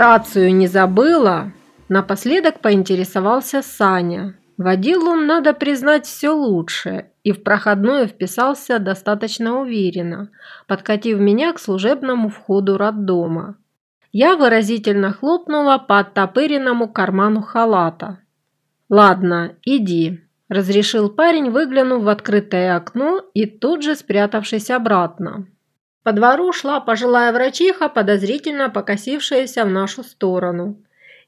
Рацию не забыла? Напоследок поинтересовался Саня. Водил он, надо признать, все лучше, и в проходную вписался достаточно уверенно, подкатив меня к служебному входу роддома. Я выразительно хлопнула по оттопыренному карману халата. «Ладно, иди», – разрешил парень, выглянув в открытое окно и тут же спрятавшись обратно. По двору шла пожилая врачиха, подозрительно покосившаяся в нашу сторону.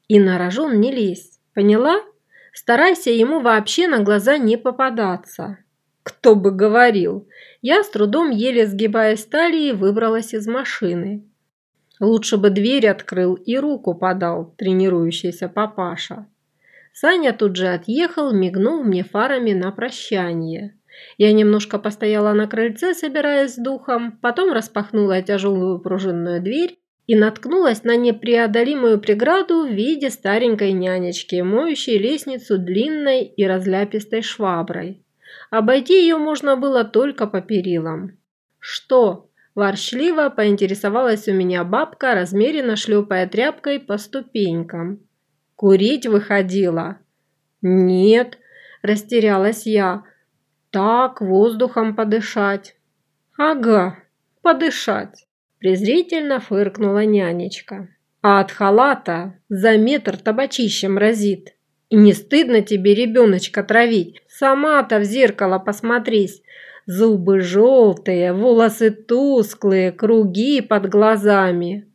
И на рожон не лезь, поняла? Старайся ему вообще на глаза не попадаться. Кто бы говорил. Я с трудом, еле сгибаясь талии, выбралась из машины. Лучше бы дверь открыл и руку подал тренирующийся папаша. Саня тут же отъехал, мигнул мне фарами на прощание. Я немножко постояла на крыльце, собираясь с духом, потом распахнула тяжелую пружинную дверь и наткнулась на непреодолимую преграду в виде старенькой нянечки, моющей лестницу длинной и разляпистой шваброй. Обойти ее можно было только по перилам. «Что?» – ворчливо поинтересовалась у меня бабка, размеренно шлепая тряпкой по ступенькам. «Курить выходила?» «Нет», – растерялась я, так, воздухом подышать. Ага, подышать. Презрительно фыркнула нянечка. А от халата за метр табачищем разит. И не стыдно тебе ребеночка травить? Сама-то в зеркало посмотрись. Зубы желтые, волосы тусклые, круги под глазами.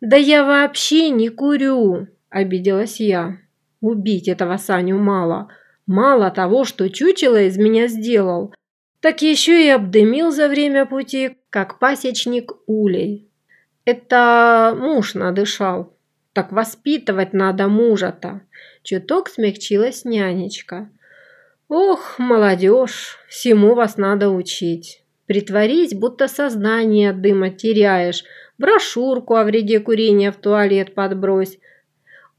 Да я вообще не курю, обиделась я. Убить этого Саню мало. Мало того, что чучело из меня сделал, так еще и обдымил за время пути, как пасечник улей. Это муж надышал. Так воспитывать надо мужа-то. Чуток смягчилась нянечка. Ох, молодежь, всему вас надо учить. Притворись, будто сознание дыма теряешь, брошюрку о вреде курения в туалет подбрось,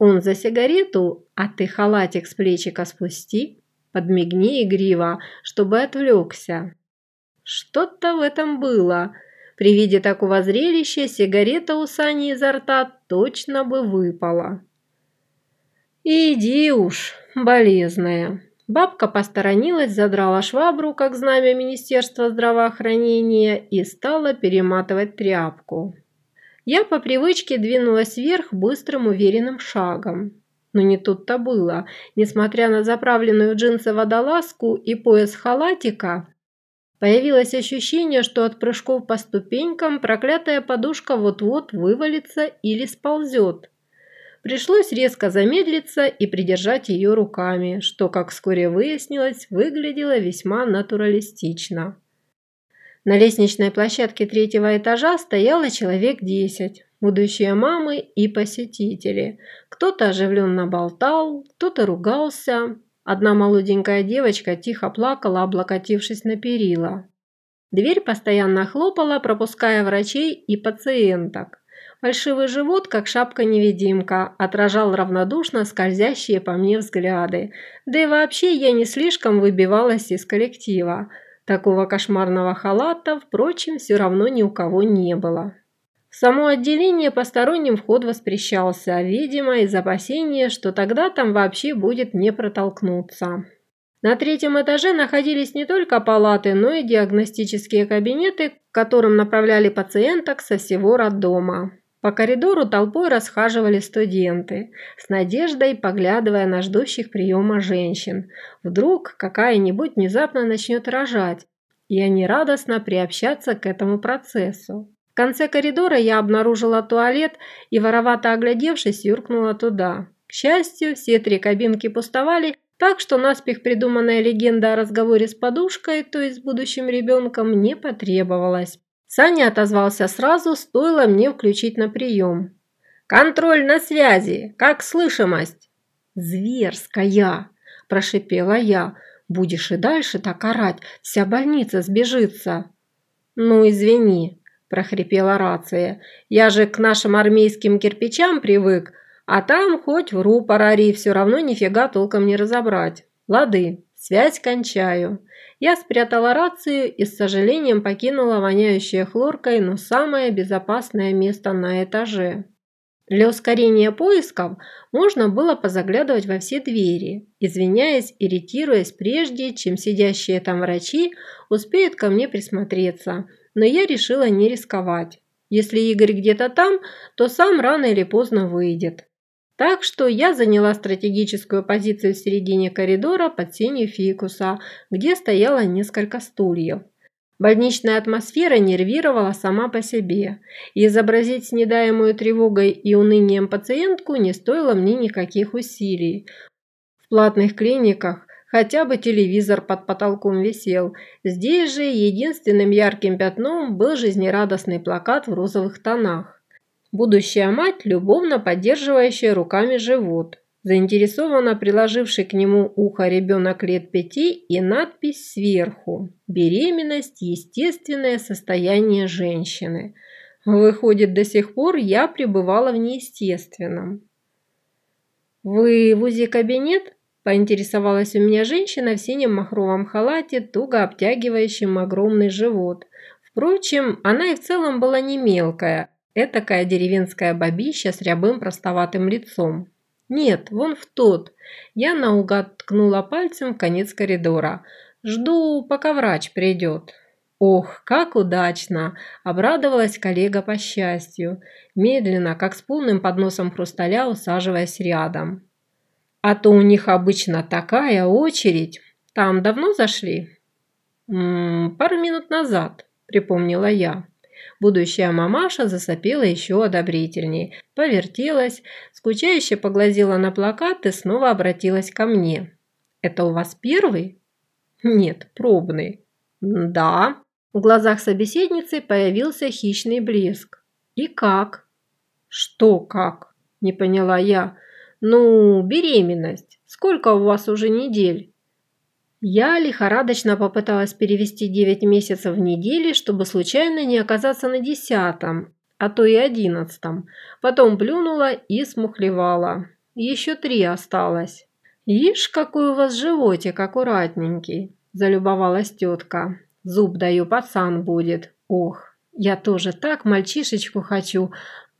он за сигарету, а ты халатик с плечика спусти, подмигни игриво, чтобы отвлекся. Что-то в этом было. При виде такого зрелища сигарета у Сани изо рта точно бы выпала. «Иди уж, болезная». Бабка посторонилась, задрала швабру, как знамя Министерства здравоохранения, и стала перематывать тряпку. Я по привычке двинулась вверх быстрым уверенным шагом. Но не тут-то было. Несмотря на заправленную в джинсы водолазку и пояс халатика, появилось ощущение, что от прыжков по ступенькам проклятая подушка вот-вот вывалится или сползет. Пришлось резко замедлиться и придержать ее руками, что, как вскоре выяснилось, выглядело весьма натуралистично. На лестничной площадке третьего этажа стояло человек десять, будущие мамы и посетители. Кто-то оживленно болтал, кто-то ругался. Одна молоденькая девочка тихо плакала, облокотившись на перила. Дверь постоянно хлопала, пропуская врачей и пациенток. Фальшивый живот, как шапка-невидимка, отражал равнодушно скользящие по мне взгляды. Да и вообще я не слишком выбивалась из коллектива. Такого кошмарного халата, впрочем, все равно ни у кого не было. В само отделение посторонним вход воспрещался, видимо, из опасения, что тогда там вообще будет не протолкнуться. На третьем этаже находились не только палаты, но и диагностические кабинеты, к которым направляли пациенток со всего роддома. По коридору толпой расхаживали студенты, с надеждой поглядывая на ждущих приема женщин. Вдруг какая-нибудь внезапно начнет рожать, и они радостно приобщаться к этому процессу. В конце коридора я обнаружила туалет и, воровато оглядевшись, юркнула туда. К счастью, все три кабинки пустовали, так что наспех придуманная легенда о разговоре с подушкой, то есть с будущим ребенком, не потребовалась. Саня отозвался сразу, стоило мне включить на прием. «Контроль на связи! Как слышимость?» «Зверская!» – прошипела я. «Будешь и дальше так орать, вся больница сбежится!» «Ну, извини!» – прохрипела рация. «Я же к нашим армейским кирпичам привык, а там хоть в рупор ори, все равно нифига толком не разобрать. Лады, связь кончаю». Я спрятала рацию и с сожалением покинула воняющее хлоркой, но самое безопасное место на этаже. Для ускорения поисков можно было позаглядывать во все двери, извиняясь, иритируясь прежде, чем сидящие там врачи успеют ко мне присмотреться, но я решила не рисковать. Если Игорь где-то там, то сам рано или поздно выйдет. Так что я заняла стратегическую позицию в середине коридора под сенью фикуса, где стояло несколько стульев. Больничная атмосфера нервировала сама по себе, и изобразить снедаемую тревогой и унынием пациентку не стоило мне никаких усилий. В платных клиниках хотя бы телевизор под потолком висел. Здесь же единственным ярким пятном был жизнерадостный плакат в розовых тонах. Будущая мать, любовно поддерживающая руками живот заинтересованно приложивший к нему ухо ребенок лет пяти и надпись сверху «Беременность – естественное состояние женщины». Выходит, до сих пор я пребывала в неестественном. «Вы в УЗИ-кабинет?» – поинтересовалась у меня женщина в синем махровом халате, туго обтягивающем огромный живот. Впрочем, она и в целом была не мелкая, этакая деревенская бабища с рябым простоватым лицом. «Нет, вон в тот». Я наугад ткнула пальцем в конец коридора. «Жду, пока врач придет». «Ох, как удачно!» – обрадовалась коллега по счастью, медленно, как с полным подносом хрусталя, усаживаясь рядом. «А то у них обычно такая очередь. Там давно зашли?» М -м, «Пару минут назад», – припомнила я. Будущая мамаша засопела еще одобрительнее, повертелась, скучающе поглазела на плакат и снова обратилась ко мне. «Это у вас первый?» «Нет, пробный». «Да». В глазах собеседницы появился хищный блеск. «И как?» «Что как?» – не поняла я. «Ну, беременность. Сколько у вас уже недель?» Я лихорадочно попыталась перевести 9 месяцев в недели, чтобы случайно не оказаться на десятом, а то и одиннадцатом. Потом плюнула и смухлевала. Еще три осталось. «Ишь, какой у вас животик аккуратненький!» – залюбовалась тетка. «Зуб даю, пацан будет. Ох, я тоже так мальчишечку хочу.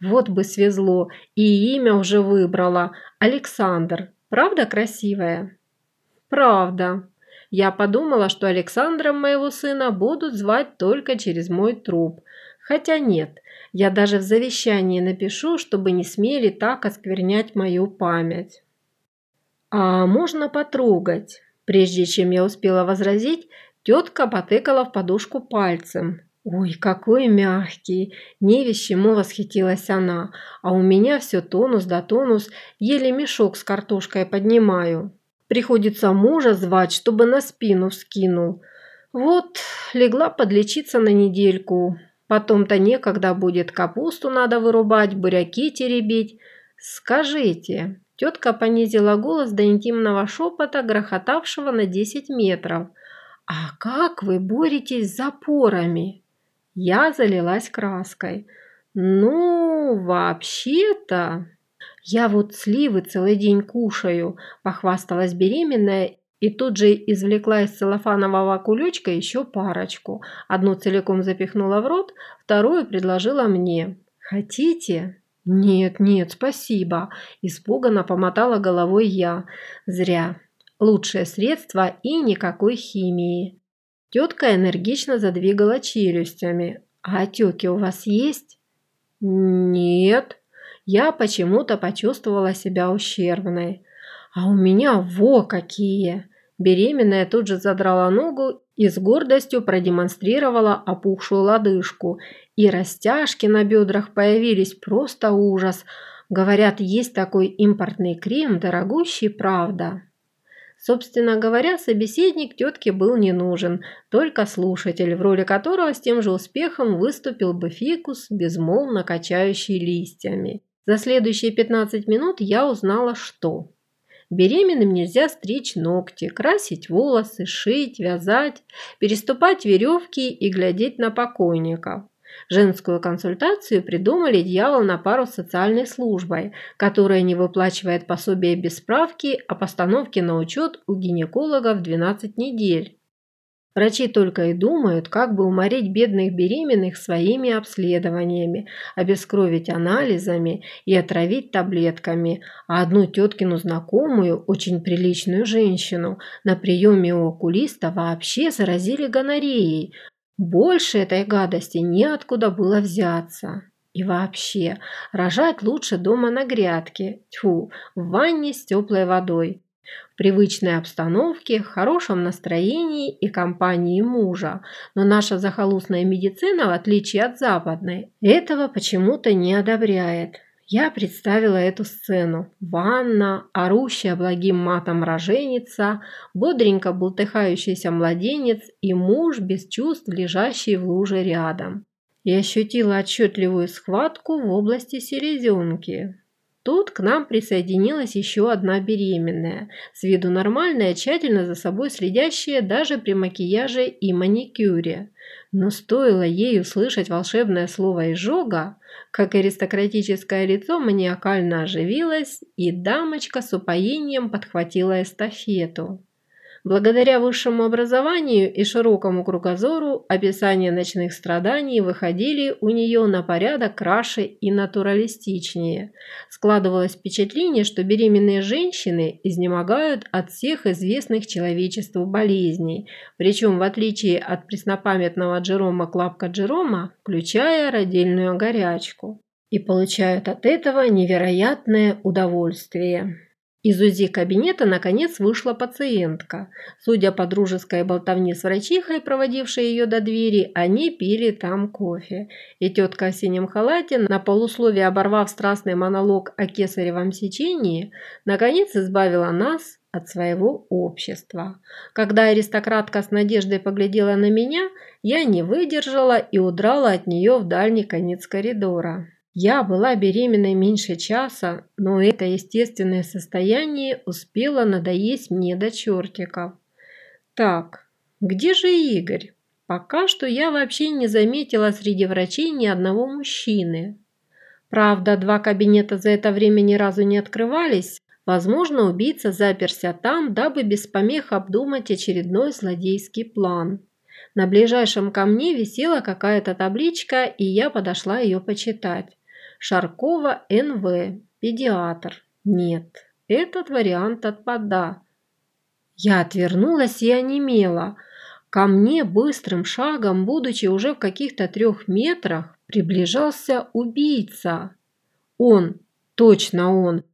Вот бы свезло. И имя уже выбрала. Александр. Правда красивая?» «Правда», я подумала, что Александром моего сына будут звать только через мой труп. Хотя нет, я даже в завещании напишу, чтобы не смели так осквернять мою память. А можно потрогать? Прежде чем я успела возразить, тетка потыкала в подушку пальцем. «Ой, какой мягкий!» – не вещему восхитилась она. «А у меня все тонус да тонус, еле мешок с картошкой поднимаю». Приходится мужа звать, чтобы на спину вскинул. Вот, легла подлечиться на недельку. Потом-то некогда будет, капусту надо вырубать, буряки теребить. Скажите, тетка понизила голос до интимного шепота, грохотавшего на 10 метров. А как вы боретесь с запорами? Я залилась краской. Ну, вообще-то... «Я вот сливы целый день кушаю», – похвасталась беременная и тут же извлекла из целлофанового кулечка еще парочку. Одну целиком запихнула в рот, вторую предложила мне. «Хотите?» «Нет, нет, спасибо», – испуганно помотала головой я. «Зря. Лучшее средство и никакой химии». Тетка энергично задвигала челюстями. «А отеки у вас есть?» «Нет», я почему-то почувствовала себя ущербной. А у меня во какие! Беременная тут же задрала ногу и с гордостью продемонстрировала опухшую лодыжку. И растяжки на бедрах появились, просто ужас. Говорят, есть такой импортный крем, дорогущий, правда. Собственно говоря, собеседник тетке был не нужен, только слушатель, в роли которого с тем же успехом выступил бы фикус, безмолвно качающий листьями. За следующие 15 минут я узнала, что беременным нельзя стричь ногти, красить волосы, шить, вязать, переступать веревки и глядеть на покойников. Женскую консультацию придумали дьявол на пару с социальной службой, которая не выплачивает пособие без справки о постановке на учет у гинеколога в 12 недель. Врачи только и думают, как бы уморить бедных беременных своими обследованиями, обескровить анализами и отравить таблетками, а одну теткину знакомую, очень приличную женщину, на приеме у окулиста вообще заразили гонореей. Больше этой гадости неоткуда было взяться. И вообще, рожать лучше дома на грядке, тьфу, в ванне с теплой водой в привычной обстановке, хорошем настроении и компании мужа. Но наша захолустная медицина, в отличие от западной, этого почему-то не одобряет. Я представила эту сцену. Ванна, орущая благим матом роженица, бодренько бултыхающийся младенец и муж без чувств, лежащий в луже рядом. И ощутила отчетливую схватку в области селезенки. Тут к нам присоединилась еще одна беременная, с виду нормальная, тщательно за собой следящая даже при макияже и маникюре. Но стоило ей услышать волшебное слово «изжога», как аристократическое лицо маниакально оживилось, и дамочка с упоением подхватила эстафету. Благодаря высшему образованию и широкому кругозору описания ночных страданий выходили у нее на порядок краше и натуралистичнее. Складывалось впечатление, что беременные женщины изнемогают от всех известных человечеству болезней, причем в отличие от преснопамятного Джерома Клапка Джерома, включая родильную горячку, и получают от этого невероятное удовольствие. Из УЗИ-кабинета наконец вышла пациентка. Судя по дружеской болтовне с врачихой, проводившей ее до двери, они пили там кофе. И тетка в синем халате, на полусловие оборвав страстный монолог о кесаревом сечении, наконец избавила нас от своего общества. Когда аристократка с надеждой поглядела на меня, я не выдержала и удрала от нее в дальний конец коридора. Я была беременной меньше часа, но это естественное состояние успело надоесть мне до чертиков. Так, где же Игорь? Пока что я вообще не заметила среди врачей ни одного мужчины. Правда, два кабинета за это время ни разу не открывались. Возможно, убийца заперся там, дабы без помех обдумать очередной злодейский план. На ближайшем камне висела какая-то табличка, и я подошла ее почитать. Шаркова НВ, педиатр. Нет, этот вариант отпада. Я отвернулась и онемела. Ко мне быстрым шагом, будучи уже в каких-то трех метрах, приближался убийца. Он, точно он,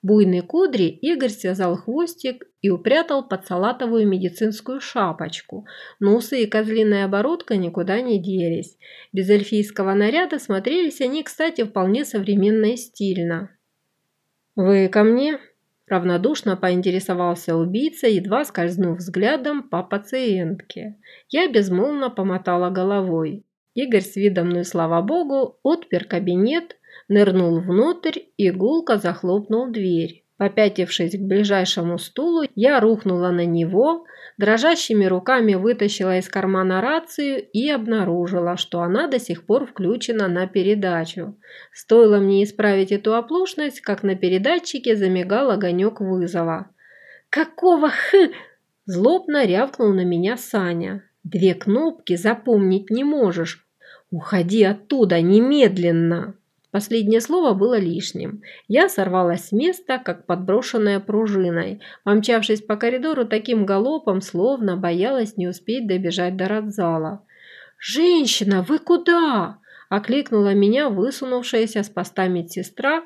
Буйной кудри Игорь связал хвостик и упрятал под салатовую медицинскую шапочку. Носы и козлиная оборотка никуда не делись. Без эльфийского наряда смотрелись они, кстати, вполне современно и стильно. «Вы ко мне?» – равнодушно поинтересовался убийца, едва скользнув взглядом по пациентке. Я безмолвно помотала головой. Игорь с видом, ну и слава богу, отпер кабинет, нырнул внутрь и гулко захлопнул дверь. Попятившись к ближайшему стулу, я рухнула на него, дрожащими руками вытащила из кармана рацию и обнаружила, что она до сих пор включена на передачу. Стоило мне исправить эту оплошность, как на передатчике замигал огонек вызова. «Какого х...» – злобно рявкнул на меня Саня. «Две кнопки запомнить не можешь. Уходи оттуда немедленно!» Последнее слово было лишним. Я сорвалась с места, как подброшенная пружиной, помчавшись по коридору таким галопом, словно боялась не успеть добежать до родзала. «Женщина, вы куда?» – окликнула меня высунувшаяся с поста медсестра,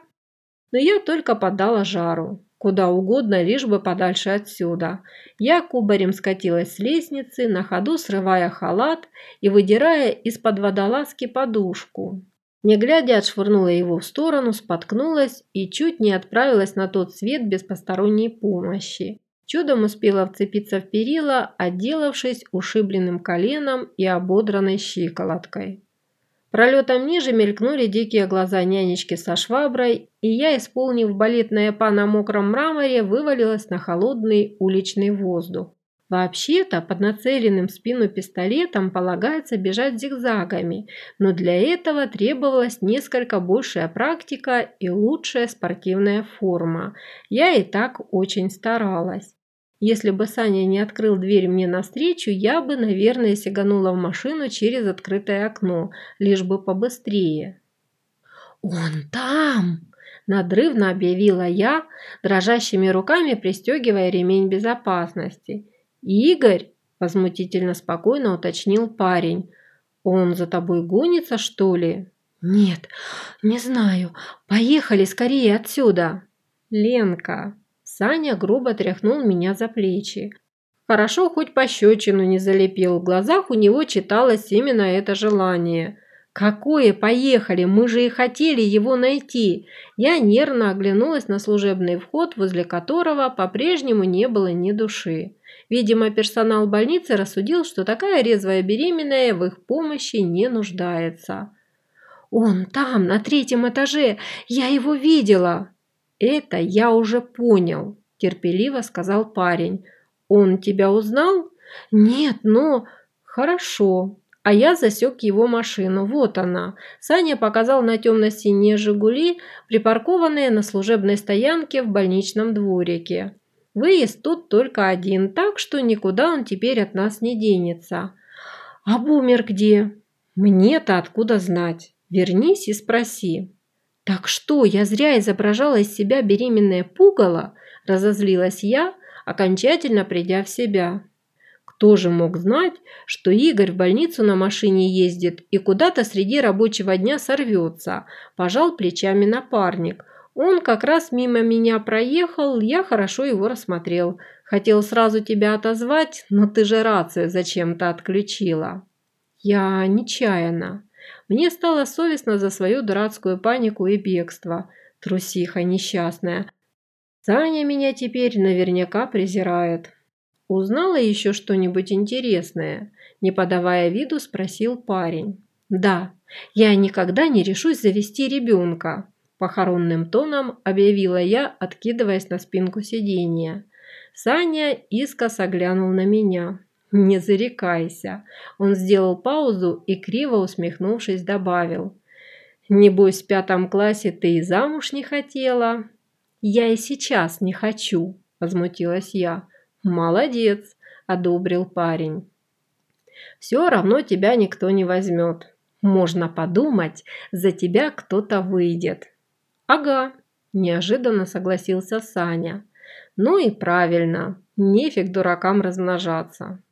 но я только подала жару. Куда угодно, лишь бы подальше отсюда. Я кубарем скатилась с лестницы, на ходу срывая халат и выдирая из-под водолазки подушку. Не глядя, отшвырнула его в сторону, споткнулась и чуть не отправилась на тот свет без посторонней помощи. Чудом успела вцепиться в перила, отделавшись ушибленным коленом и ободранной щиколоткой. Пролетом ниже мелькнули дикие глаза нянечки со шваброй, и я, исполнив балетное па на мокром мраморе, вывалилась на холодный уличный воздух. Вообще-то под нацеленным в спину пистолетом полагается бежать зигзагами, но для этого требовалась несколько большая практика и лучшая спортивная форма. Я и так очень старалась. Если бы Саня не открыл дверь мне навстречу, я бы, наверное, сиганула в машину через открытое окно, лишь бы побыстрее. «Он там!» – надрывно объявила я, дрожащими руками пристегивая ремень безопасности. «Игорь!» – возмутительно спокойно уточнил парень. «Он за тобой гонится, что ли?» «Нет, не знаю. Поехали скорее отсюда!» «Ленка!» Саня грубо тряхнул меня за плечи. Хорошо, хоть пощечину не залепил, в глазах у него читалось именно это желание. «Какое поехали? Мы же и хотели его найти!» Я нервно оглянулась на служебный вход, возле которого по-прежнему не было ни души. Видимо, персонал больницы рассудил, что такая резвая беременная в их помощи не нуждается. «Он там, на третьем этаже! Я его видела!» «Это я уже понял», – терпеливо сказал парень. «Он тебя узнал?» «Нет, но...» «Хорошо, а я засек его машину. Вот она. Саня показал на темно-синие «Жигули», припаркованные на служебной стоянке в больничном дворике. Выезд тут только один, так что никуда он теперь от нас не денется. А бумер где? Мне-то откуда знать? Вернись и спроси. Так что, я зря изображала из себя беременное пугало? Разозлилась я, окончательно придя в себя. Кто же мог знать, что Игорь в больницу на машине ездит и куда-то среди рабочего дня сорвется? Пожал плечами напарник. Он как раз мимо меня проехал, я хорошо его рассмотрел. Хотел сразу тебя отозвать, но ты же рацию зачем-то отключила. Я нечаянно. Мне стало совестно за свою дурацкую панику и бегство. Трусиха несчастная. Саня меня теперь наверняка презирает. «Узнала еще что-нибудь интересное?» Не подавая виду, спросил парень. «Да, я никогда не решусь завести ребенка», похоронным тоном объявила я, откидываясь на спинку сиденья. Саня искоса глянул на меня. «Не зарекайся». Он сделал паузу и, криво усмехнувшись, добавил. «Небось, в пятом классе ты и замуж не хотела?» «Я и сейчас не хочу», – возмутилась я. «Молодец», – одобрил парень. «Все равно тебя никто не возьмет. Можно подумать, за тебя кто-то выйдет». «Ага», – неожиданно согласился Саня. «Ну и правильно, нефиг дуракам размножаться».